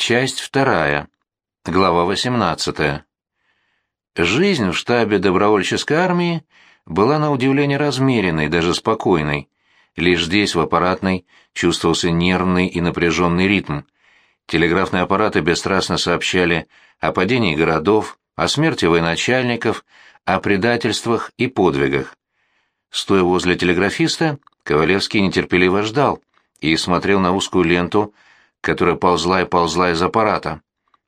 Часть вторая. Глава 18. Жизнь в штабе добровольческой армии была на удивление размеренной, даже спокойной. Лишь здесь, в аппаратной, чувствовался нервный и напряженный ритм. Телеграфные аппараты бесстрастно сообщали о падении городов, о смерти военачальников, о предательствах и подвигах. Стоя возле телеграфиста, Ковалевский нетерпеливо ждал и смотрел на узкую ленту, которая ползла и ползла из аппарата.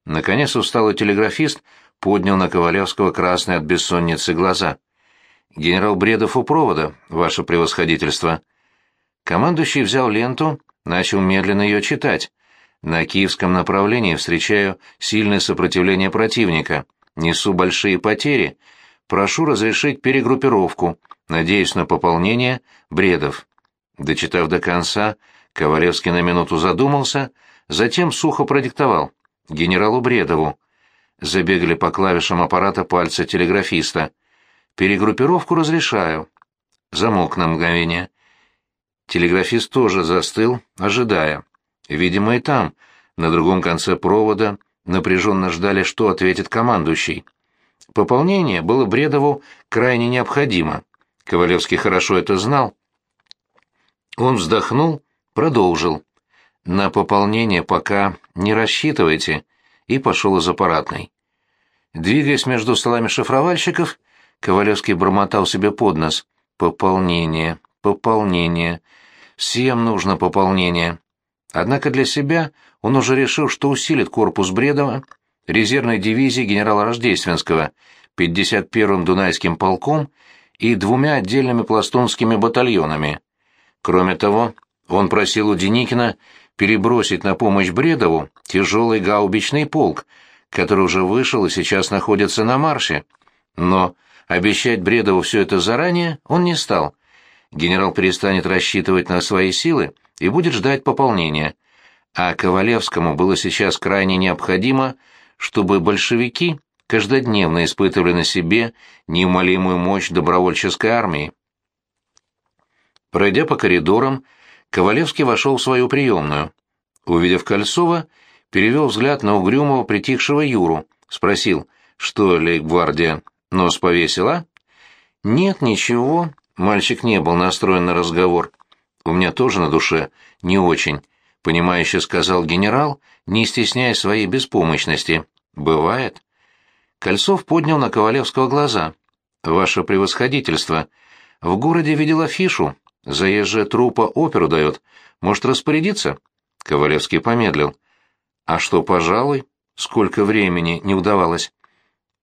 Наконец усталый телеграфист поднял на Ковалевского красные от бессонницы глаза. «Генерал Бредов у провода, ваше превосходительство». Командующий взял ленту, начал медленно ее читать. «На киевском направлении встречаю сильное сопротивление противника. Несу большие потери. Прошу разрешить перегруппировку. Надеюсь на пополнение. Бредов». Дочитав до конца, Ковалевский на минуту задумался, затем сухо продиктовал генералу Бредову. Забегали по клавишам аппарата пальцы телеграфиста. «Перегруппировку разрешаю». Замолк на мгновение. Телеграфист тоже застыл, ожидая. Видимо, и там, на другом конце провода, напряженно ждали, что ответит командующий. Пополнение было Бредову крайне необходимо. Ковалевский хорошо это знал. Он вздохнул, продолжил. На пополнение пока не рассчитывайте, и пошел из аппаратной. Двигаясь между столами шифровальщиков, Ковалевский бормотал себе под нос. Пополнение, пополнение. Всем нужно пополнение. Однако для себя он уже решил, что усилит корпус Бредова резервной дивизии генерала Рождественского, 51-м Дунайским полком и двумя отдельными пластунскими батальонами. Кроме того, он просил у Деникина перебросить на помощь Бредову тяжелый гаубичный полк, который уже вышел и сейчас находится на марше. Но обещать Бредову все это заранее он не стал. Генерал перестанет рассчитывать на свои силы и будет ждать пополнения. А Ковалевскому было сейчас крайне необходимо, чтобы большевики каждодневно испытывали на себе неумолимую мощь добровольческой армии. Пройдя по коридорам, Ковалевский вошел в свою приемную. Увидев Кольцова, перевел взгляд на угрюмого притихшего Юру, спросил, что лейб-гвардия нос повесила? Нет, ничего, мальчик не был настроен на разговор. У меня тоже на душе не очень, понимающе сказал генерал, не стесняя своей беспомощности. Бывает. Кольцов поднял на Ковалевского глаза. Ваше превосходительство, в городе видел афишу, Заезжая трупа оперу дает. Может, распорядиться?» Ковалевский помедлил. «А что, пожалуй? Сколько времени не удавалось?»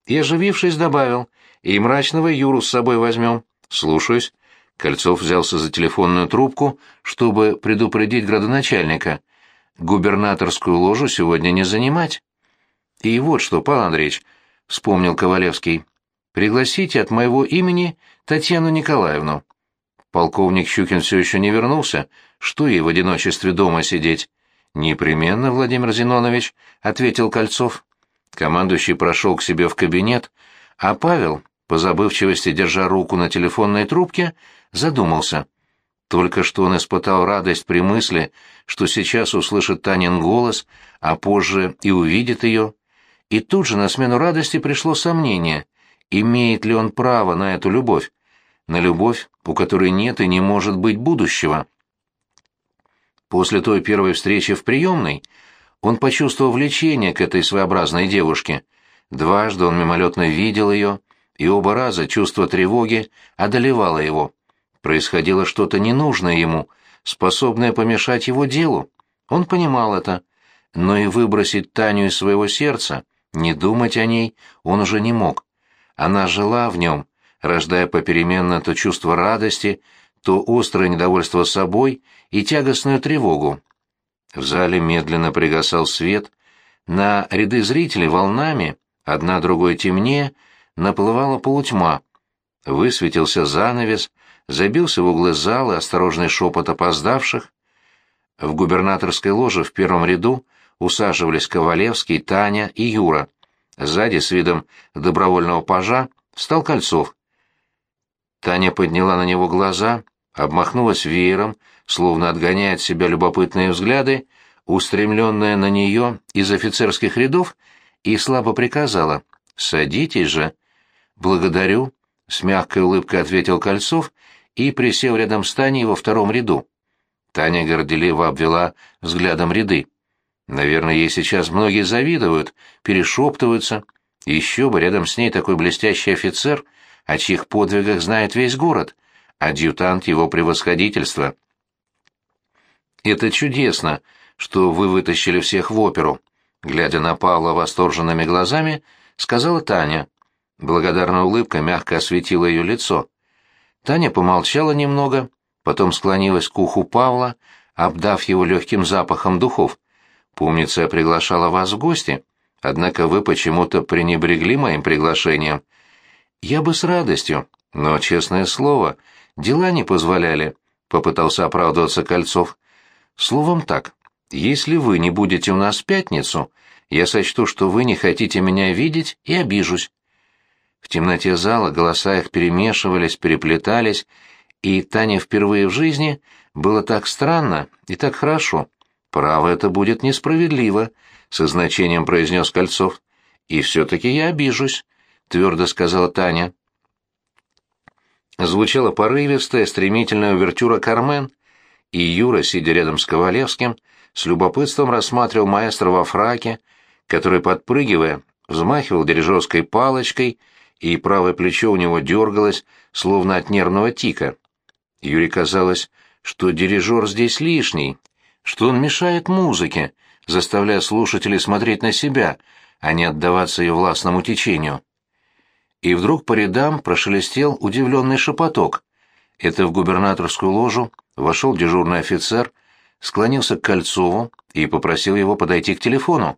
И, оживившись, добавил. «И мрачного Юру с собой возьмем». «Слушаюсь». Кольцов взялся за телефонную трубку, чтобы предупредить градоначальника. «Губернаторскую ложу сегодня не занимать». «И вот что, Павел Андреевич», — вспомнил Ковалевский, — «пригласите от моего имени Татьяну Николаевну». Полковник Щукин все еще не вернулся, что ей в одиночестве дома сидеть? Непременно, Владимир Зинонович, ответил Кольцов. Командующий прошел к себе в кабинет, а Павел, по забывчивости держа руку на телефонной трубке, задумался. Только что он испытал радость при мысли, что сейчас услышит Танин голос, а позже и увидит ее. И тут же на смену радости пришло сомнение, имеет ли он право на эту любовь на любовь, у которой нет и не может быть будущего. После той первой встречи в приемной он почувствовал влечение к этой своеобразной девушке. Дважды он мимолетно видел ее, и оба раза чувство тревоги одолевало его. Происходило что-то ненужное ему, способное помешать его делу. Он понимал это, но и выбросить Таню из своего сердца, не думать о ней он уже не мог. Она жила в нем, рождая попеременно то чувство радости, то острое недовольство собой и тягостную тревогу. В зале медленно пригасал свет, на ряды зрителей волнами, одна другой темнее, наплывала полутьма. Высветился занавес, забился в углы зала осторожный шепот опоздавших. В губернаторской ложе в первом ряду усаживались Ковалевский, Таня и Юра. Сзади, с видом добровольного пажа, встал Кольцов. Таня подняла на него глаза, обмахнулась веером, словно отгоняя от себя любопытные взгляды, устремленная на нее из офицерских рядов, и слабо приказала «Садитесь же». «Благодарю», — с мягкой улыбкой ответил Кольцов и присел рядом с Таней во втором ряду. Таня горделиво обвела взглядом ряды. Наверное, ей сейчас многие завидуют, перешептываются. Еще бы рядом с ней такой блестящий офицер, о чьих подвигах знает весь город, адъютант его превосходительства. «Это чудесно, что вы вытащили всех в оперу», — глядя на Павла восторженными глазами, сказала Таня. Благодарная улыбка мягко осветила ее лицо. Таня помолчала немного, потом склонилась к уху Павла, обдав его легким запахом духов. «Помнится, я приглашала вас в гости, однако вы почему-то пренебрегли моим приглашением. Я бы с радостью, но, честное слово, дела не позволяли», — попытался оправдываться Кольцов. «Словом так, если вы не будете у нас в пятницу, я сочту, что вы не хотите меня видеть, и обижусь. В темноте зала голоса их перемешивались, переплетались, и Тане впервые в жизни было так странно и так хорошо. «Право, это будет несправедливо», — со значением произнес Кольцов. «И все-таки я обижусь», — твердо сказала Таня. Звучала порывистая, стремительная увертюра «Кармен», и Юра, сидя рядом с Ковалевским, с любопытством рассматривал маэстро во фраке, который, подпрыгивая, взмахивал дирижерской палочкой и правое плечо у него дергалось, словно от нервного тика. Юре казалось, что дирижер здесь лишний, что он мешает музыке, заставляя слушателей смотреть на себя, а не отдаваться ее властному течению. И вдруг по рядам прошелестел удивленный шепоток. Это в губернаторскую ложу вошел дежурный офицер, склонился к Кольцову и попросил его подойти к телефону.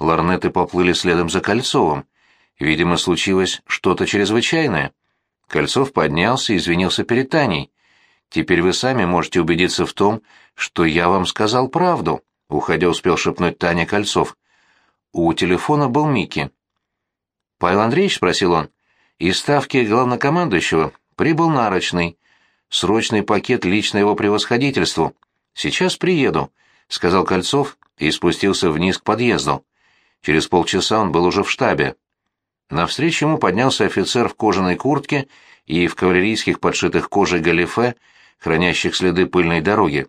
Ларнеты поплыли следом за Кольцовым. Видимо, случилось что-то чрезвычайное. Кольцов поднялся и извинился перед Таней. «Теперь вы сами можете убедиться в том, что я вам сказал правду», — уходя успел шепнуть Таня Кольцов. У телефона был Микки. «Павел Андреевич?» — спросил он. «Из ставки главнокомандующего прибыл нарочный. Срочный пакет лично его превосходительству. Сейчас приеду», — сказал Кольцов и спустился вниз к подъезду. Через полчаса он был уже в штабе. Навстречу ему поднялся офицер в кожаной куртке и в кавалерийских подшитых кожей галифе, хранящих следы пыльной дороги.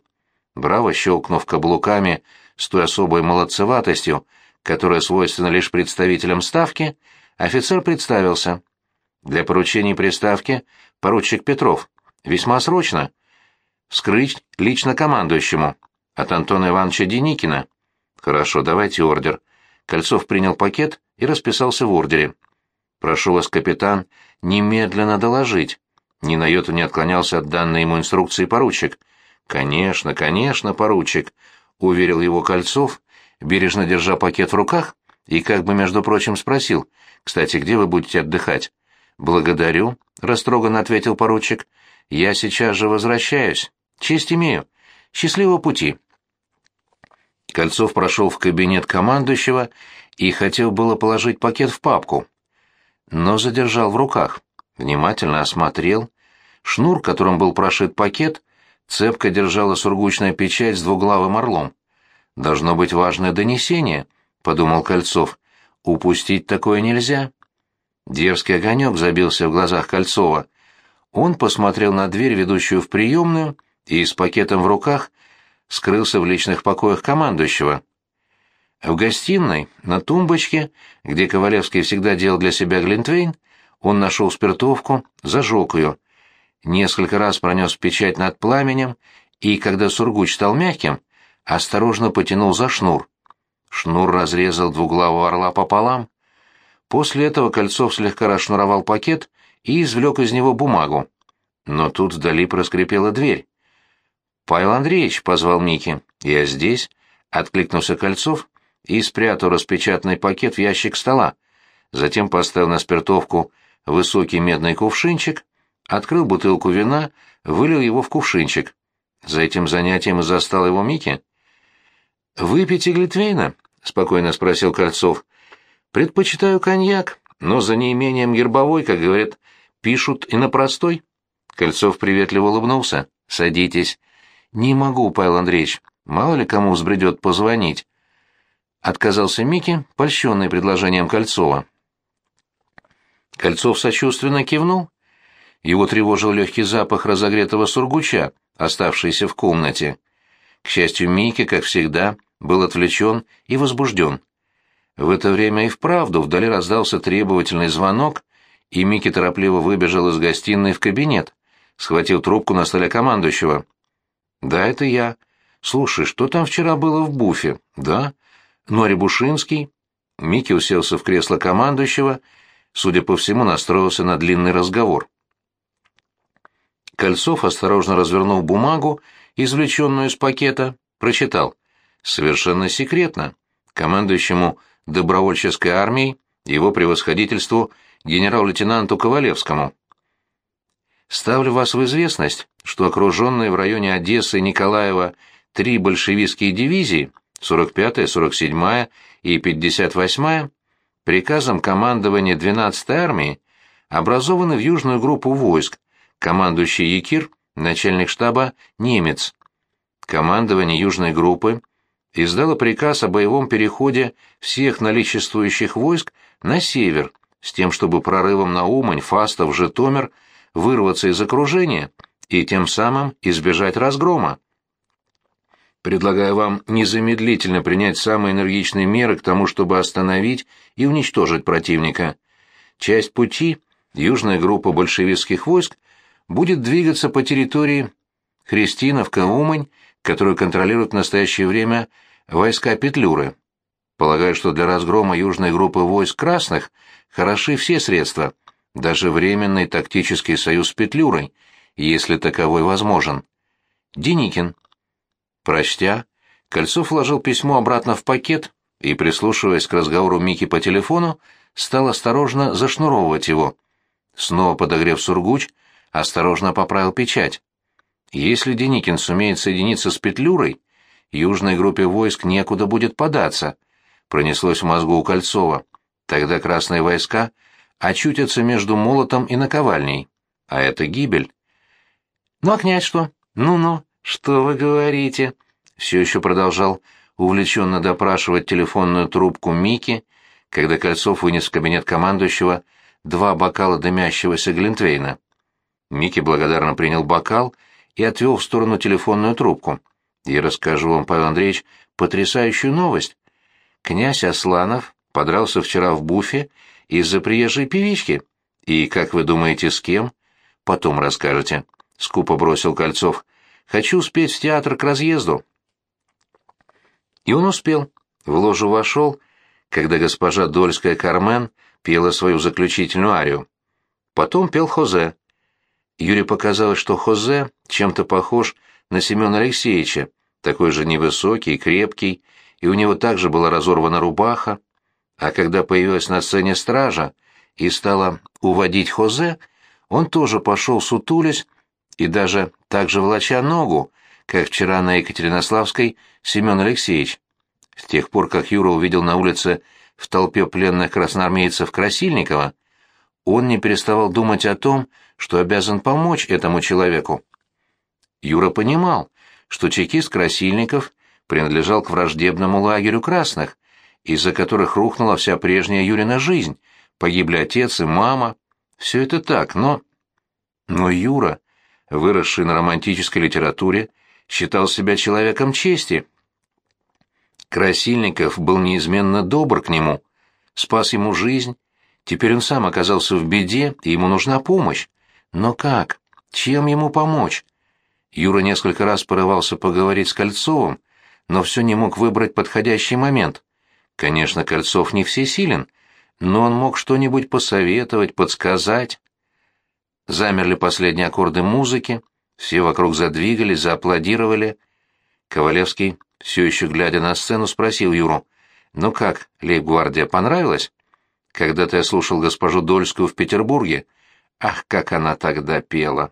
Браво щелкнув каблуками с той особой молодцеватостью, которая свойственна лишь представителям ставки, офицер представился. Для поручений приставки поручик Петров. Весьма срочно. Вскрыть лично командующему. От Антона Ивановича Деникина. Хорошо, давайте ордер. Кольцов принял пакет и расписался в ордере. «Прошу вас, капитан, немедленно доложить». Ни на йоту не отклонялся от данной ему инструкции поручик. «Конечно, конечно, поручик», — уверил его Кольцов, бережно держа пакет в руках, и как бы, между прочим, спросил, «Кстати, где вы будете отдыхать?» «Благодарю», — растроганно ответил поручик. «Я сейчас же возвращаюсь. Честь имею. Счастливого пути». Кольцов прошел в кабинет командующего и хотел было положить пакет в папку, но задержал в руках, внимательно осмотрел. Шнур, которым был прошит пакет, цепко держала сургучная печать с двуглавым орлом. «Должно быть важное донесение», — подумал Кольцов. «Упустить такое нельзя». Дерзкий огонек забился в глазах Кольцова. Он посмотрел на дверь, ведущую в приемную, и с пакетом в руках скрылся в личных покоях командующего. В гостиной, на тумбочке, где Ковалевский всегда делал для себя глинтвейн, он нашел спиртовку, зажег ее. Несколько раз пронес печать над пламенем, и, когда сургуч стал мягким, осторожно потянул за шнур. Шнур разрезал двуглавого орла пополам. После этого Кольцов слегка расшнуровал пакет и извлек из него бумагу. Но тут вдали проскрипела дверь. «Павел Андреевич», — позвал Микки, — «я здесь», — откликнулся Кольцов и спрятал распечатанный пакет в ящик стола. Затем поставил на спиртовку высокий медный кувшинчик, открыл бутылку вина, вылил его в кувшинчик. За этим занятием и застал его Микки. «Выпейте глитвейна?» — спокойно спросил Кольцов. «Предпочитаю коньяк, но за неимением гербовой, как говорят, пишут и на простой». Кольцов приветливо улыбнулся. «Садитесь». «Не могу, Павел Андреевич. Мало ли кому взбредет позвонить. Отказался Микки, польщенный предложением Кольцова. Кольцов сочувственно кивнул. Его тревожил легкий запах разогретого сургуча, оставшийся в комнате. К счастью, Микки, как всегда, был отвлечен и возбужден. В это время и вправду вдали раздался требовательный звонок, и Микки торопливо выбежал из гостиной в кабинет, схватил трубку на столе командующего. «Да, это я. Слушай, что там вчера было в буфе?» «Да. Ну, а Рябушинский?» Микки уселся в кресло командующего, судя по всему, настроился на длинный разговор. Кольцов осторожно развернул бумагу, извлеченную из пакета, прочитал. «Совершенно секретно. Командующему добровольческой армией, его превосходительству генерал-лейтенанту Ковалевскому. Ставлю вас в известность, что окруженные в районе Одессы и Николаева три большевистские дивизии, 45-я, 47-я и 58-я, приказом командования 12-й армии образованы в южную группу войск, командующий Якир, начальник штаба немец. Командование южной группы издало приказ о боевом переходе всех наличествующих войск на север, с тем, чтобы прорывом на Умань, Фастов, Житомир вырваться из окружения и тем самым избежать разгрома. Предлагаю вам незамедлительно принять самые энергичные меры к тому, чтобы остановить и уничтожить противника. Часть пути, южная группа большевистских войск, будет двигаться по территории Христиновка-Умань, которую контролируют в настоящее время войска Петлюры. Полагаю, что для разгрома южной группы войск красных хороши все средства, даже временный тактический союз с Петлюрой, если таковой возможен. Деникин. Прочтя, Кольцов вложил письмо обратно в пакет и, прислушиваясь к разговору Мики по телефону, стал осторожно зашнуровывать его. Снова подогрев сургуч, осторожно поправил печать. Если Деникин сумеет соединиться с Петлюрой, южной группе войск некуда будет податься, пронеслось в мозгу у Кольцова. Тогда красные войска очутятся между молотом и наковальней, а это гибель. Ну а князь что? Ну-ну, что вы говорите? Все еще продолжал увлеченно допрашивать телефонную трубку Мики, когда Кольцов вынес в кабинет командующего два бокала дымящегося Глинтвейна. Микки благодарно принял бокал и отвел в сторону телефонную трубку. «Я расскажу вам, Павел Андреевич, потрясающую новость. Князь Асланов подрался вчера в буфе из-за приезжей певички. И, как вы думаете, с кем? Потом расскажете. Скупо бросил Кольцов. Хочу успеть в театр к разъезду. И он успел. В ложу вошел, когда госпожа Дольская Кармен пела свою заключительную арию. Потом пел Хозе. Юре показалось, что Хозе чем-то похож на Семена Алексеевича, такой же невысокий, крепкий, и у него также была разорвана рубаха. А когда появилась на сцене стража и стала уводить Хозе, он тоже пошел сутулясь и даже так же волоча ногу, как вчера на Екатеринославской Семен Алексеевич. С тех пор, как Юра увидел на улице в толпе пленных красноармейцев Красильникова, он не переставал думать о том, что обязан помочь этому человеку. Юра понимал, что чекист Красильников принадлежал к враждебному лагерю красных, из-за которых рухнула вся прежняя Юрина жизнь, погибли отец и мама. Все это так, но... Но Юра, выросший на романтической литературе, считал себя человеком чести. Красильников был неизменно добр к нему, спас ему жизнь, Теперь он сам оказался в беде, и ему нужна помощь. Но как? Чем ему помочь? Юра несколько раз порывался поговорить с Кольцовым, но все не мог выбрать подходящий момент. Конечно, Кольцов не всесилен, но он мог что-нибудь посоветовать, подсказать. Замерли последние аккорды музыки, все вокруг задвигались, зааплодировали. Ковалевский, все еще глядя на сцену, спросил Юру, «Ну как, лейб-гвардия, понравилась?» Когда-то я слушал госпожу Дольскую в Петербурге. Ах, как она тогда пела!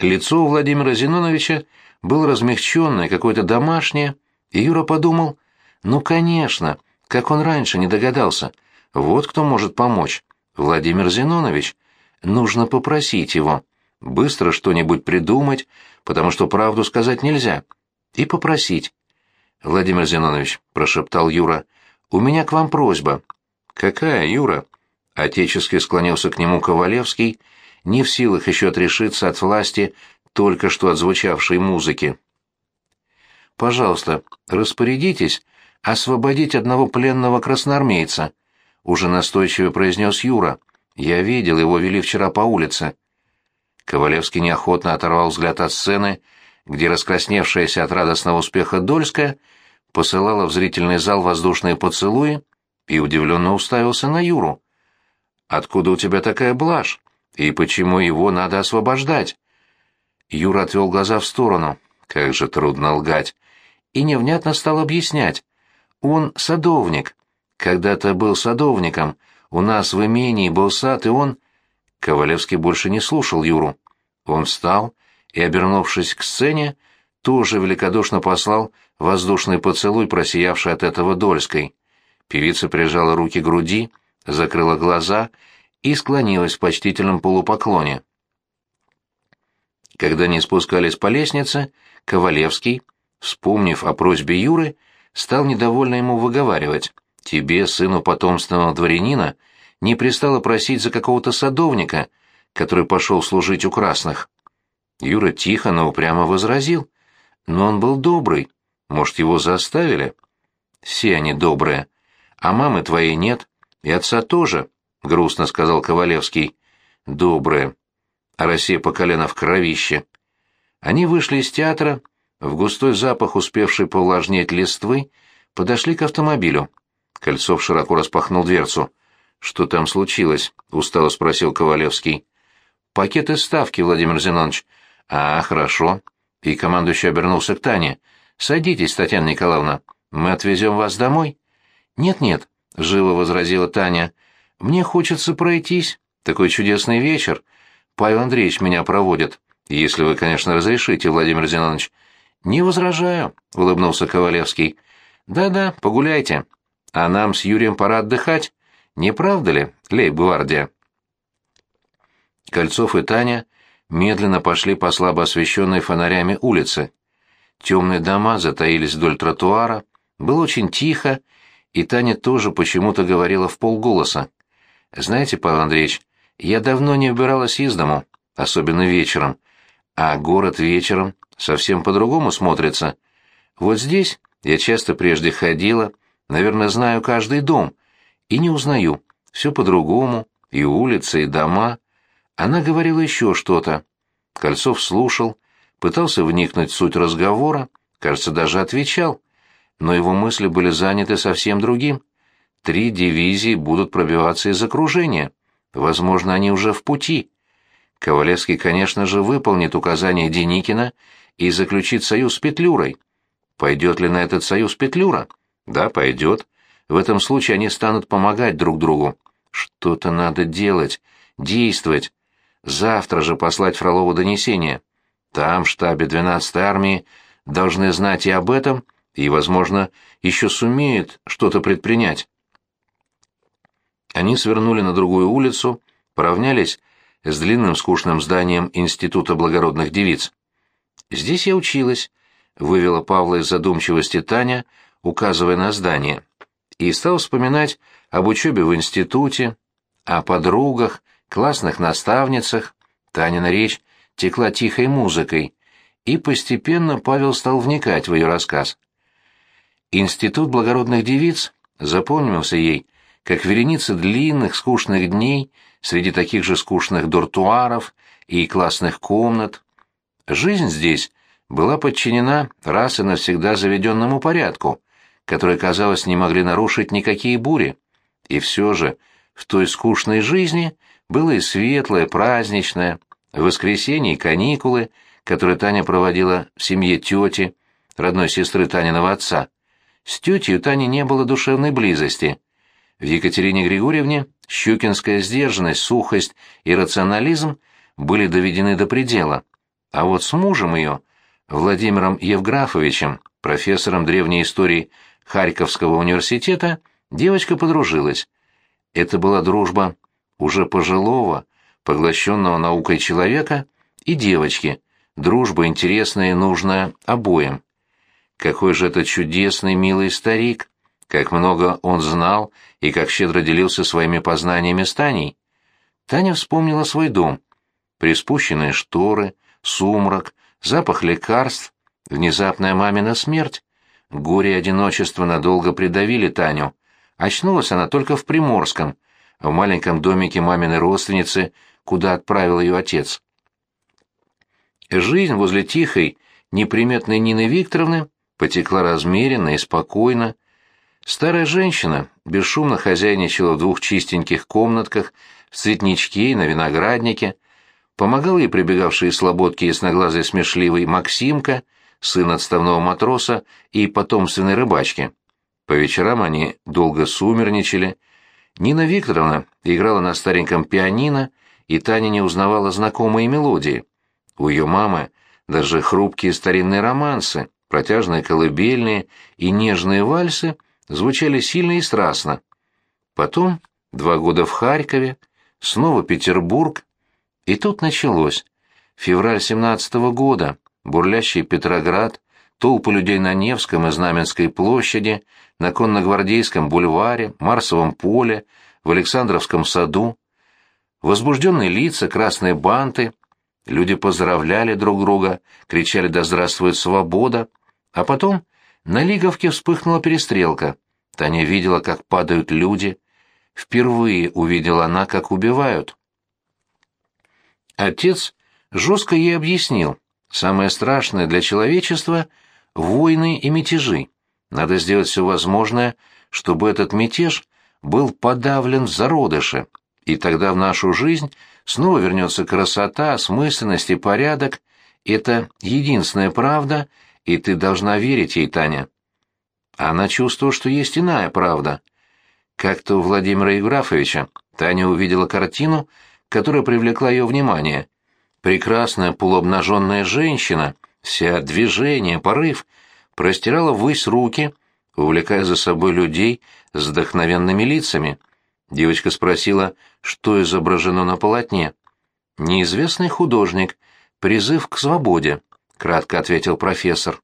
Лицо у Владимира Зиноновича было размягченное, какое-то домашнее, и Юра подумал, ну, конечно, как он раньше не догадался. Вот кто может помочь. Владимир Зинонович. Нужно попросить его. Быстро что-нибудь придумать, потому что правду сказать нельзя. и попросить. «Владимир Зинонович», — прошептал Юра, — «у меня к вам просьба». «Какая, Юра?» — отечески склонился к нему Ковалевский, не в силах еще отрешиться от власти только что отзвучавшей музыки. «Пожалуйста, распорядитесь освободить одного пленного красноармейца», — уже настойчиво произнес Юра. «Я видел, его вели вчера по улице». Ковалевский неохотно оторвал взгляд от сцены, где раскрасневшаяся от радостного успеха Дольская посылала в зрительный зал воздушные поцелуи и удивленно уставился на Юру. «Откуда у тебя такая блажь? И почему его надо освобождать?» Юра отвел глаза в сторону. Как же трудно лгать. И невнятно стал объяснять. Он садовник. Когда-то был садовником. У нас в имении был сад, и он... Ковалевский больше не слушал Юру. Он встал и, обернувшись к сцене, тоже великодушно послал воздушный поцелуй, просиявший от этого Дольской. Певица прижала руки к груди, закрыла глаза и склонилась в почтительном полупоклоне. Когда они спускались по лестнице, Ковалевский, вспомнив о просьбе Юры, стал недовольно ему выговаривать. «Тебе, сыну потомственного дворянина, не пристало просить за какого-то садовника, который пошел служить у красных». Юра тихо, но упрямо возразил. «Но он был добрый. Может, его заставили?» «Все они добрые. А мамы твоей нет. И отца тоже», — грустно сказал Ковалевский. «Добрые а Россия по колено в кровище. Они вышли из театра, в густой запах, успевший повлажнеть листвы, подошли к автомобилю. Кольцов широко распахнул дверцу. «Что там случилось?» — устало спросил Ковалевский. «Пакет из ставки, Владимир Зинонович». «А, хорошо». И командующий обернулся к Тане. «Садитесь, Татьяна Николаевна. Мы отвезем вас домой?» «Нет-нет», — живо возразила Таня. «Мне хочется пройтись. Такой чудесный вечер. Павел Андреевич меня проводит, если вы, конечно, разрешите, Владимир Зинонович. Не возражаю, улыбнулся Ковалевский. Да-да, погуляйте. А нам с Юрием пора отдыхать. Не правда ли, лейб-гвардия? Кольцов и Таня медленно пошли по слабо освещенной фонарями улице. Темные дома затаились вдоль тротуара, было очень тихо, и Таня тоже почему-то говорила в полголоса. «Знаете, Павел Андреевич, я давно не убиралась из дому, особенно вечером, а город вечером совсем по-другому смотрится. Вот здесь я часто прежде ходила, наверное, знаю каждый дом, и не узнаю. Все по-другому, и улицы, и дома. Она говорила еще что-то. Кольцов слушал, пытался вникнуть в суть разговора, кажется, даже отвечал. Но его мысли были заняты совсем другим. Три дивизии будут пробиваться из окружения. Возможно, они уже в пути. Ковалевский, конечно же, выполнит указание Деникина и заключит союз с Петлюрой. Пойдет ли на этот союз Петлюра? Да, пойдет. В этом случае они станут помогать друг другу. Что-то надо делать, действовать. Завтра же послать Фролову донесение. Там, в штабе 12-й армии, должны знать и об этом, и, возможно, еще сумеют что-то предпринять. Они свернули на другую улицу, поравнялись с длинным скучным зданием Института благородных девиц. «Здесь я училась», — вывела Павла из задумчивости Таня, указывая на здание, и стал вспоминать об учебе в институте, о подругах, классных наставницах. Танина речь текла тихой музыкой, и постепенно Павел стал вникать в ее рассказ. Институт благородных девиц запомнился ей — как вереница длинных скучных дней среди таких же скучных дортуаров и классных комнат. Жизнь здесь была подчинена раз и навсегда заведенному порядку, который, казалось, не могли нарушить никакие бури. И все же в той скучной жизни было и светлое, праздничное, в воскресенье каникулы, которые Таня проводила в семье тети, родной сестры Таниного отца. С тетей у Тани не было душевной близости, в Екатерине Григорьевне щукинская сдержанность, сухость и рационализм были доведены до предела, а вот с мужем ее, Владимиром Евграфовичем, профессором древней истории Харьковского университета, девочка подружилась. Это была дружба уже пожилого, поглощенного наукой человека и девочки, дружба интересная и нужная обоим. Какой же это чудесный, милый старик! Как много он знал и как щедро делился своими познаниями с Таней. Таня вспомнила свой дом. Приспущенные шторы, сумрак, запах лекарств, внезапная мамина смерть. Горе и одиночество надолго придавили Таню. Очнулась она только в Приморском, в маленьком домике маминой родственницы, куда отправил ее отец. Жизнь возле тихой, неприметной Нины Викторовны потекла размеренно и спокойно. Старая женщина бесшумно хозяйничала в двух чистеньких комнатках, в цветничке и на винограднике, помогал ей прибегавший из слободки ясноглазый смешливый Максимка, сын отставного матроса и потомственной рыбачки. По вечерам они долго сумерничали. Нина Викторовна играла на стареньком пианино, и Таня не узнавала знакомые мелодии. У ее мамы даже хрупкие старинные романсы, протяжные колыбельные и нежные вальсы звучали сильно и страстно. Потом два года в Харькове, снова Петербург, и тут началось. Февраль семнадцатого года, бурлящий Петроград, толпы людей на Невском и Знаменской площади, на Конногвардейском бульваре, Марсовом поле, в Александровском саду. Возбужденные лица, красные банты, люди поздравляли друг друга, кричали «Да здравствует свобода!», а потом на Лиговке вспыхнула перестрелка. Таня видела, как падают люди. Впервые увидела она, как убивают. Отец жестко ей объяснил, самое страшное для человечества — войны и мятежи. Надо сделать все возможное, чтобы этот мятеж был подавлен в зародыше, и тогда в нашу жизнь снова вернется красота, осмысленность и порядок. Это единственная правда, и ты должна верить ей, Таня. Она чувствовала, что есть иная правда. Как-то у Владимира Евграфовича Таня увидела картину, которая привлекла ее внимание. Прекрасная полуобнаженная женщина, вся движение, порыв, простирала ввысь руки, увлекая за собой людей с вдохновенными лицами. Девочка спросила, что изображено на полотне. «Неизвестный художник. Призыв к свободе», — кратко ответил профессор.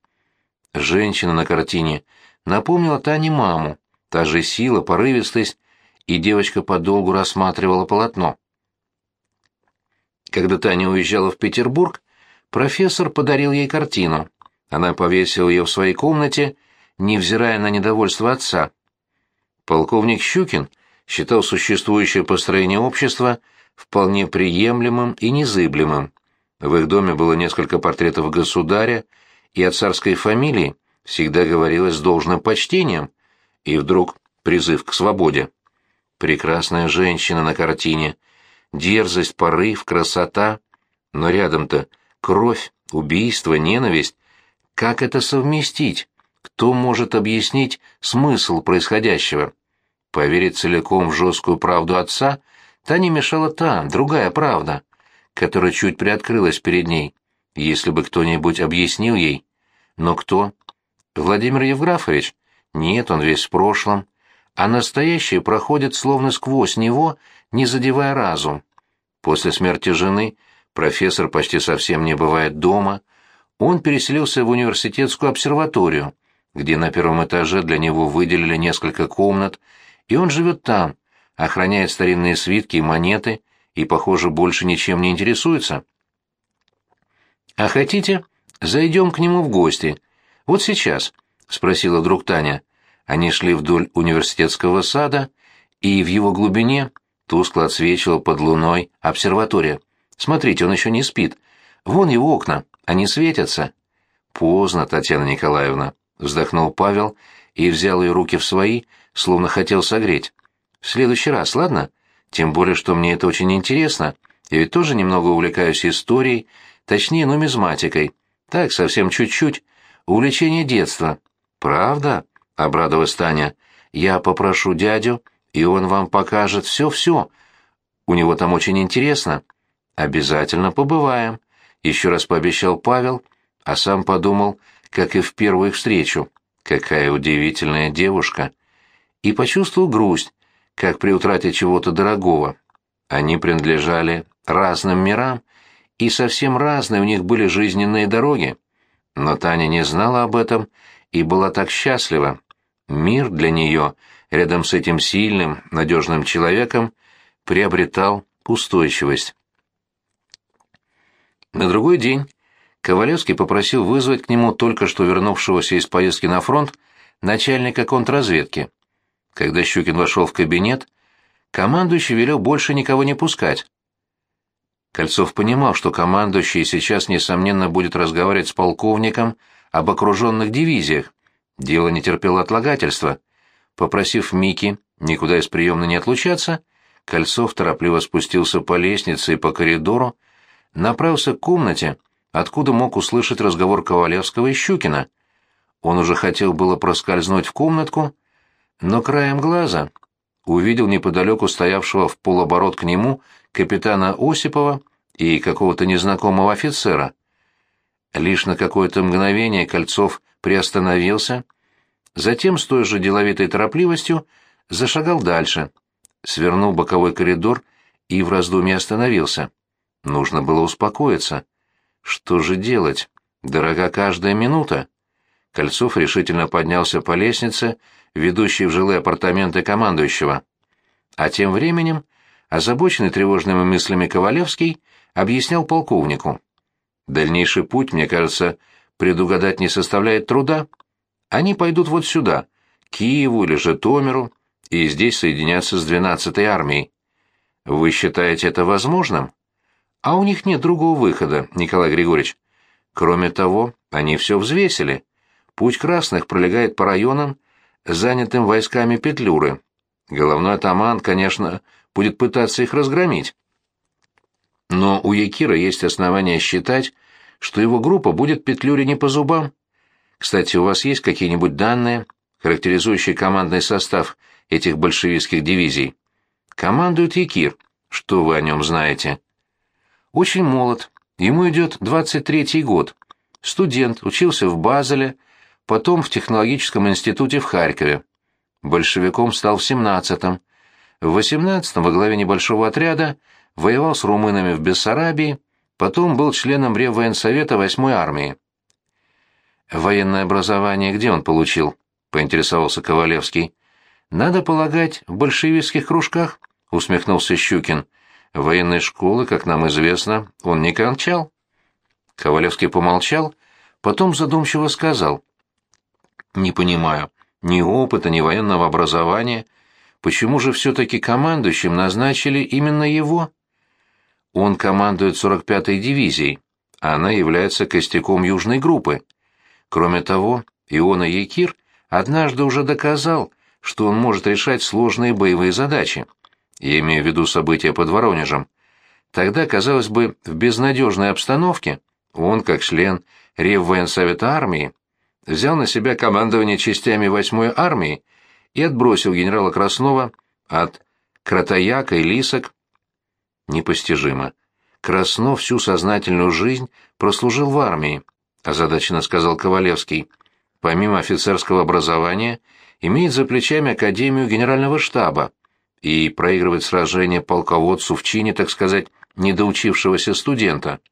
Женщина на картине напомнила Тане маму, та же сила, порывистость, и девочка подолгу рассматривала полотно. Когда Таня уезжала в Петербург, профессор подарил ей картину. Она повесила ее в своей комнате, невзирая на недовольство отца. Полковник Щукин считал существующее построение общества вполне приемлемым и незыблемым. В их доме было несколько портретов государя, и о царской фамилии всегда говорилось с должным почтением, и вдруг призыв к свободе. Прекрасная женщина на картине, дерзость, порыв, красота, но рядом-то кровь, убийство, ненависть, как это совместить? Кто может объяснить смысл происходящего? Поверить целиком в жесткую правду отца та не мешала та, другая правда, которая чуть приоткрылась перед ней, если бы кто-нибудь объяснил ей. Но кто? Владимир Евграфович? Нет, он весь в прошлом. А настоящее проходит словно сквозь него, не задевая разум. После смерти жены профессор почти совсем не бывает дома, он переселился в университетскую обсерваторию, где на первом этаже для него выделили несколько комнат, и он живет там, охраняет старинные свитки и монеты, и, похоже, больше ничем не интересуется. «А хотите, зайдем к нему в гости? Вот сейчас», — спросила вдруг Таня. Они шли вдоль университетского сада, и в его глубине тускло отсвечивала под луной обсерватория. «Смотрите, он еще не спит. Вон его окна». Они светятся. Поздно, Татьяна Николаевна, вздохнул Павел и взял ее руки в свои, словно хотел согреть. В следующий раз, ладно? Тем более, что мне это очень интересно. Я ведь тоже немного увлекаюсь историей, точнее, нумизматикой. Так, совсем чуть-чуть. Увлечение детства. Правда? Обрадовалась Таня. Я попрошу дядю, и он вам покажет все-все. У него там очень интересно. Обязательно побываем еще раз пообещал Павел, а сам подумал, как и в первую встречу, какая удивительная девушка, и почувствовал грусть, как при утрате чего-то дорогого. Они принадлежали разным мирам, и совсем разные у них были жизненные дороги. Но Таня не знала об этом и была так счастлива. Мир для нее, рядом с этим сильным, надежным человеком, приобретал устойчивость. На другой день Ковалевский попросил вызвать к нему только что вернувшегося из поездки на фронт начальника контрразведки. Когда Щукин вошел в кабинет, командующий велел больше никого не пускать. Кольцов понимал, что командующий сейчас, несомненно, будет разговаривать с полковником об окруженных дивизиях. Дело не терпело отлагательства. Попросив Мики никуда из приемной не отлучаться, Кольцов торопливо спустился по лестнице и по коридору, направился к комнате, откуда мог услышать разговор Ковалевского и Щукина. Он уже хотел было проскользнуть в комнатку, но краем глаза увидел неподалеку стоявшего в полоборот к нему капитана Осипова и какого-то незнакомого офицера. Лишь на какое-то мгновение Кольцов приостановился, затем с той же деловитой торопливостью зашагал дальше, свернул боковой коридор и в раздумье остановился. Нужно было успокоиться. Что же делать? Дорога каждая минута. Кольцов решительно поднялся по лестнице, ведущей в жилые апартаменты командующего. А тем временем, озабоченный тревожными мыслями Ковалевский, объяснял полковнику. «Дальнейший путь, мне кажется, предугадать не составляет труда. Они пойдут вот сюда, к Киеву или Житомиру, и здесь соединятся с 12-й армией. Вы считаете это возможным?» А у них нет другого выхода, Николай Григорьевич. Кроме того, они все взвесили. Путь красных пролегает по районам, занятым войсками Петлюры. Головной атаман, конечно, будет пытаться их разгромить. Но у Якира есть основания считать, что его группа будет Петлюре не по зубам. Кстати, у вас есть какие-нибудь данные, характеризующие командный состав этих большевистских дивизий? Командует Якир. Что вы о нем знаете? Очень молод, ему идет 23-й год. Студент, учился в Базеле, потом в технологическом институте в Харькове. Большевиком стал в 17-м. В 18-м во главе небольшого отряда воевал с румынами в Бессарабии, потом был членом Реввоенсовета 8-й армии. «Военное образование где он получил?» — поинтересовался Ковалевский. «Надо полагать, в большевистских кружках?» — усмехнулся Щукин. Военной школы, как нам известно, он не кончал. Ковалевский помолчал, потом задумчиво сказал. «Не понимаю, ни опыта, ни военного образования. Почему же все-таки командующим назначили именно его? Он командует 45-й дивизией, а она является костяком южной группы. Кроме того, Иона Якир однажды уже доказал, что он может решать сложные боевые задачи. Я имею в виду события под Воронежем. Тогда, казалось бы, в безнадежной обстановке он, как член Реввоенсовета армии, взял на себя командование частями 8-й армии и отбросил генерала Краснова от Кратаяка и Лисок. Непостижимо. Краснов всю сознательную жизнь прослужил в армии, озадаченно сказал Ковалевский. Помимо офицерского образования, имеет за плечами Академию Генерального штаба, и проигрывать сражение полководцу в чине, так сказать, недоучившегося студента –